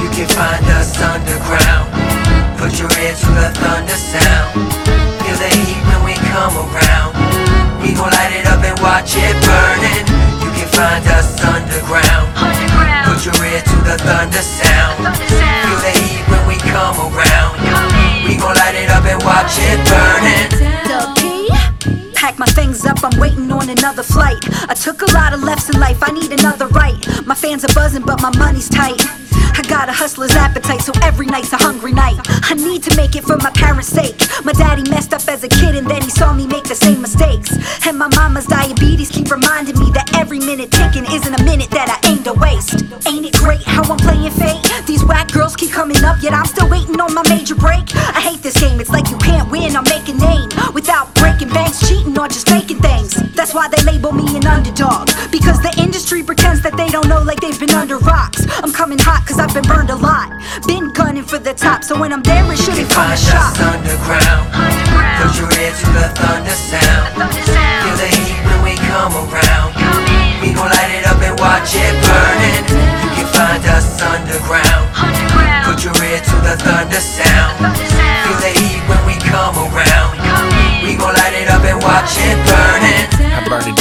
You can find us underground. Put your ear to the thunder sound. Feel the heat when we come around. We gon' light it up and watch it burning. You can find us underground. Underground. Put your ear to the thunder sound. Waiting on another flight. I took a lot of lefts in life, I need another right. My fans are buzzing, but my money's tight. I got a hustler's appetite, so every night's a hungry night. I need to make it for my parents' sake. My daddy messed up as a kid, and then he saw me make the same mistakes. And my mama's diabetes keep reminding me that every minute ticking isn't a minute that I aim to waste. Ain't it great how I'm playing fate? These whack girls keep coming up, yet I'm still waiting on my major break. I hate this game, it's like you can't win or make a name without breaking banks, cheating, or just faking That's why they label me an underdog. Because the industry pretends that they don't know, like they've been under rocks. I'm coming hot, cause I've been burned a lot. Been gunning for the top, so when I'm there, it shouldn't come a shock. underground. Underground. Put your ear to the thunder sound. Thunder sound.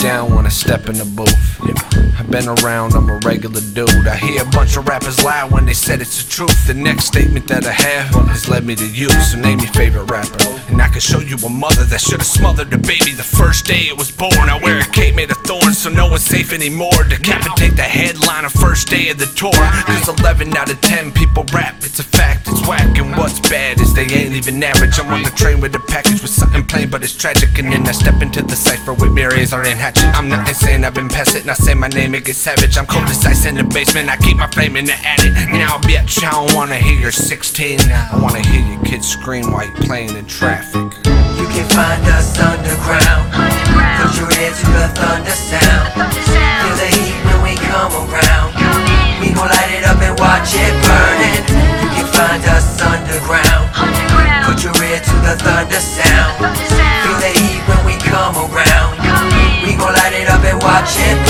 Down when I step in the booth. I've been around, I'm a regular dude. I hear a bunch of rappers lie when they said it's the truth. The next statement that I have has led me to you. So name your favorite rapper. And I can show you a mother that should have smothered a baby the first day it was born. I wear a cape made of thorns, so no one's safe anymore. Decapitate the headline headliner first day of the tour. Cause 11 out of 10 people rap, what's bad is they ain't even average. I'm on the train with a package with something plain, but it's tragic. And then I step into the cipher with mirrors or in hatchet. I'm not insane, I've been past it. I say my name, it gets savage. I'm cold as ice in the basement, I keep my flame in the attic. Now, bitch, I don't wanna hear you're 16. I wanna hear your kids scream while you're playing in traffic. You can find us underground. Underground. Put your ear to the thunder sound. Watch it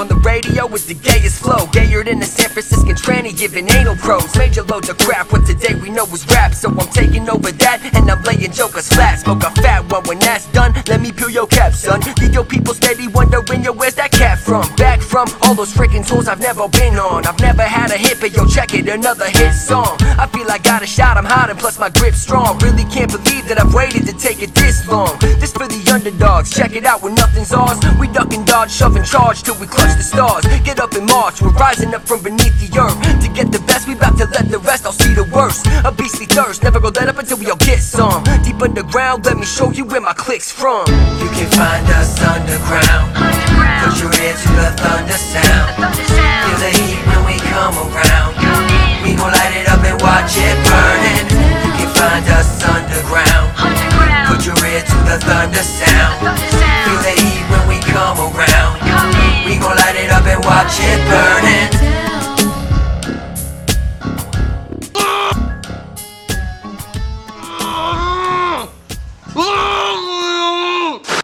on the radio is the gayest flow. Gayer than the San Franciscan tranny giving anal pros. Major loads of crap, what today we know is rap. So I'm taking over that and I'm laying jokers flat. Smoke a fat one when that's done. Let me peel your cap, son. Leave your people steady wondering, yo, where's that cat from? Back from all those freaking tours I've never been on. I've never had a hit, but yo, check it, another hit song. I feel like I got a shot, I'm hot, and plus my grip's strong. Really can't believe that I've waited to take it this long. This for the underdogs, check it out when nothing's ours. We duck and dodge, shove and charge till we clutch the stars. Get up and march, we're rising up from beneath the earth. To get the best, we about to let the rest all see the worst. A beastly thirst, never gonna let up until we all get some. Deep underground, let me show you where my click's from. You can find us underground. Put Underground. your ear to the thunder sound. Thunder